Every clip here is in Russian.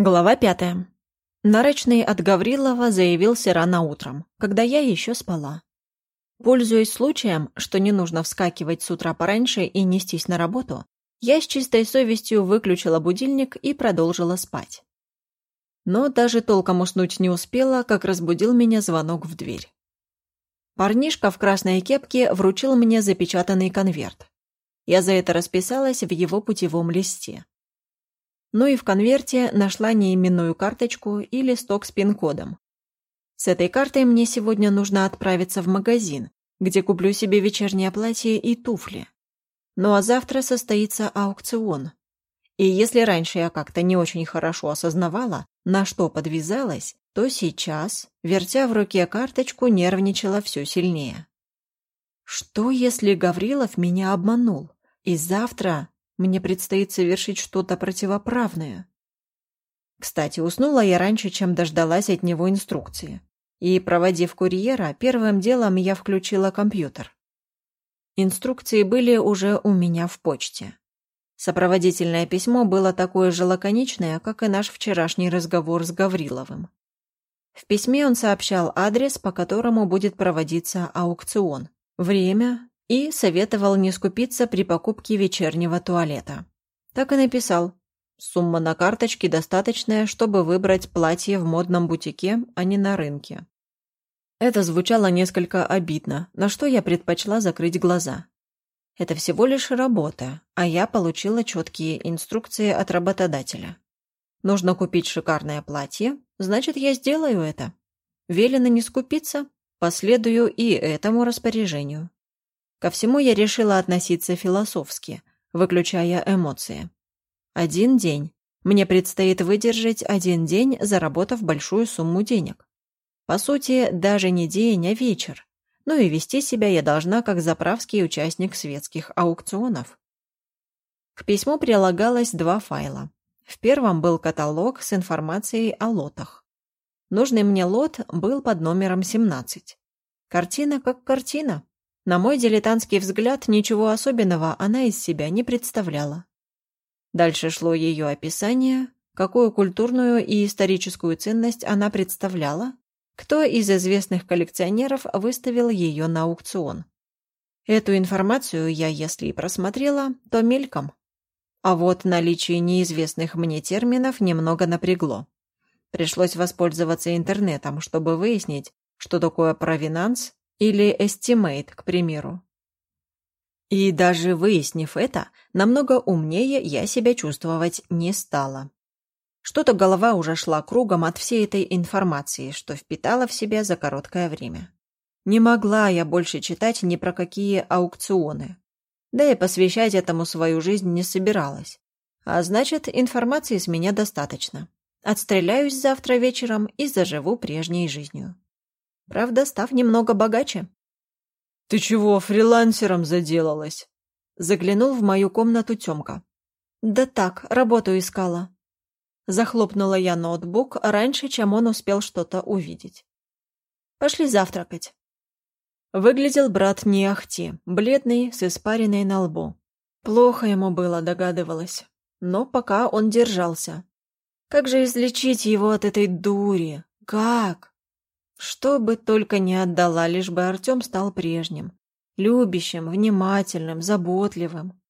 Глава пятая. Нарочный от Гаврилова заявился рано утром, когда я еще спала. Пользуясь случаем, что не нужно вскакивать с утра пораньше и нестись на работу, я с чистой совестью выключила будильник и продолжила спать. Но даже толком уснуть не успела, как разбудил меня звонок в дверь. Парнишка в красной кепке вручил мне запечатанный конверт. Я за это расписалась в его путевом листе. Ну и в конверте нашла неименную карточку и листок с пин-кодом. С этой картой мне сегодня нужно отправиться в магазин, где куплю себе вечернее платье и туфли. Ну а завтра состоится аукцион. И если раньше я как-то не очень хорошо осознавала, на что подвязалась, то сейчас, вертя в руке карточку, нервничала все сильнее. Что, если Гаврилов меня обманул, и завтра мне предстоит совершить что-то противоправное. Кстати, уснула я раньше, чем дождалась от него инструкции. И, проводив курьера, первым делом я включила компьютер. Инструкции были уже у меня в почте. Сопроводительное письмо было такое же лаконичное, как и наш вчерашний разговор с Гавриловым. В письме он сообщал адрес, по которому будет проводиться аукцион, время, и советовал не скупиться при покупке вечернего туалета. Так и написал. Сумма на карточке достаточная, чтобы выбрать платье в модном бутике, а не на рынке. Это звучало несколько обидно, на что я предпочла закрыть глаза. Это всего лишь работа, а я получила четкие инструкции от работодателя. Нужно купить шикарное платье, значит, я сделаю это. Велено не скупиться, последую и этому распоряжению. Ко всему я решила относиться философски, выключая эмоции. Один день. Мне предстоит выдержать один день, заработав большую сумму денег. По сути, даже не день, а вечер. Ну и вести себя я должна как заправский участник светских аукционов. К письму прилагалось два файла. В первом был каталог с информацией о лотах. Нужный мне лот был под номером 17. Картина как картина. На мой дилетантский взгляд, ничего особенного она из себя не представляла. Дальше шло ее описание, какую культурную и историческую ценность она представляла, кто из известных коллекционеров выставил ее на аукцион. Эту информацию я, если и просмотрела, то мельком. А вот наличие неизвестных мне терминов немного напрягло. Пришлось воспользоваться интернетом, чтобы выяснить, что такое провинанс или estimate, к примеру. И даже выяснив это, намного умнее я себя чувствовать не стала. Что-то голова уже шла кругом от всей этой информации, что впитала в себя за короткое время. Не могла я больше читать ни про какие аукционы. Да и посвящать этому свою жизнь не собиралась. А значит, информации с меня достаточно. Отстреляюсь завтра вечером и заживу прежней жизнью. Правда, став немного богаче. «Ты чего, фрилансером заделалась?» Заглянул в мою комнату Тёмка. «Да так, работу искала». Захлопнула я ноутбук раньше, чем он успел что-то увидеть. «Пошли завтракать». Выглядел брат не ахти, бледный, с испариной на лбу. Плохо ему было, догадывалась. Но пока он держался. Как же излечить его от этой дури? Как? Что бы только не отдала, лишь бы Артем стал прежним. Любящим, внимательным, заботливым.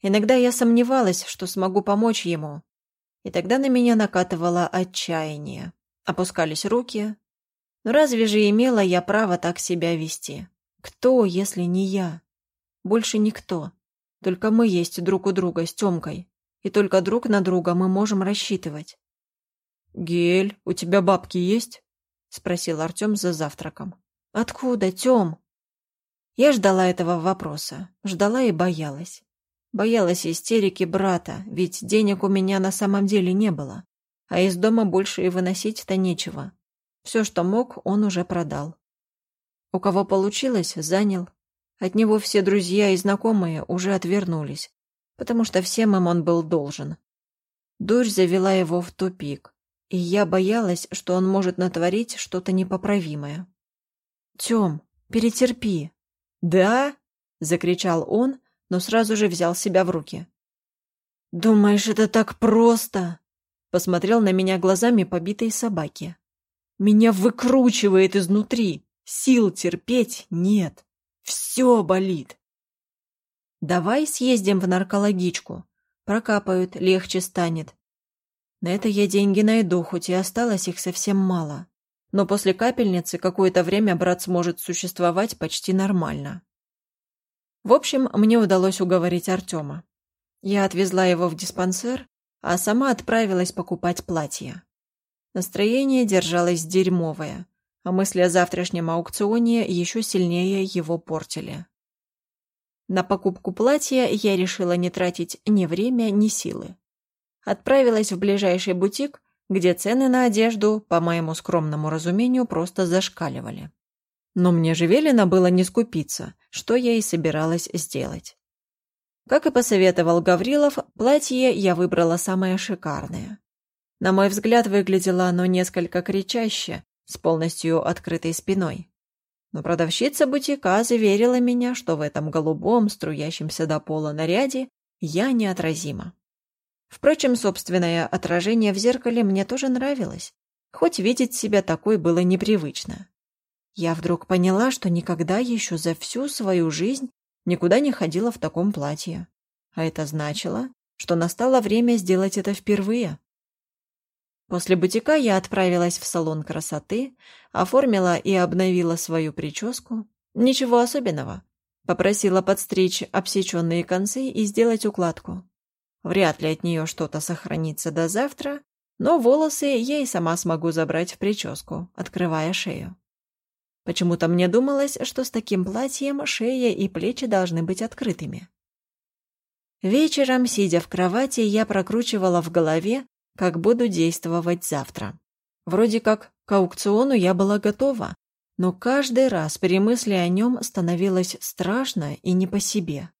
Иногда я сомневалась, что смогу помочь ему. И тогда на меня накатывало отчаяние. Опускались руки. Но разве же имела я право так себя вести? Кто, если не я? Больше никто. Только мы есть друг у друга с Тёмкой. И только друг на друга мы можем рассчитывать. «Гель, у тебя бабки есть?» — спросил Артем за завтраком. «Откуда, Тем?» Я ждала этого вопроса, ждала и боялась. Боялась истерики брата, ведь денег у меня на самом деле не было, а из дома больше и выносить-то нечего. Все, что мог, он уже продал. У кого получилось, занял. От него все друзья и знакомые уже отвернулись, потому что всем им он был должен. Дурь завела его в тупик и я боялась, что он может натворить что-то непоправимое. «Тем, перетерпи!» «Да?» — закричал он, но сразу же взял себя в руки. «Думаешь, это так просто?» посмотрел на меня глазами побитой собаки. Меня выкручивает изнутри. Сил терпеть нет. Все болит. Давай съездим в наркологичку. Прокапают, легче станет. На это я деньги найду, хоть и осталось их совсем мало. Но после капельницы какое-то время брат сможет существовать почти нормально. В общем, мне удалось уговорить Артема. Я отвезла его в диспансер, а сама отправилась покупать платье. Настроение держалось дерьмовое, а мысли о завтрашнем аукционе еще сильнее его портили. На покупку платья я решила не тратить ни время, ни силы. Отправилась в ближайший бутик, где цены на одежду, по моему скромному разумению, просто зашкаливали. Но мне же велено было не скупиться, что я и собиралась сделать. Как и посоветовал Гаврилов, платье я выбрала самое шикарное. На мой взгляд, выглядело оно несколько кричаще, с полностью открытой спиной. Но продавщица бутика заверила меня, что в этом голубом, струящемся до пола наряде я неотразима. Впрочем, собственное отражение в зеркале мне тоже нравилось, хоть видеть себя такой было непривычно. Я вдруг поняла, что никогда еще за всю свою жизнь никуда не ходила в таком платье. А это значило, что настало время сделать это впервые. После бутика я отправилась в салон красоты, оформила и обновила свою прическу. Ничего особенного. Попросила подстричь обсеченные концы и сделать укладку. Вряд ли от нее что-то сохранится до завтра, но волосы я и сама смогу забрать в прическу, открывая шею. Почему-то мне думалось, что с таким платьем шея и плечи должны быть открытыми. Вечером, сидя в кровати, я прокручивала в голове, как буду действовать завтра. Вроде как к аукциону я была готова, но каждый раз при мысли о нем становилось страшно и не по себе.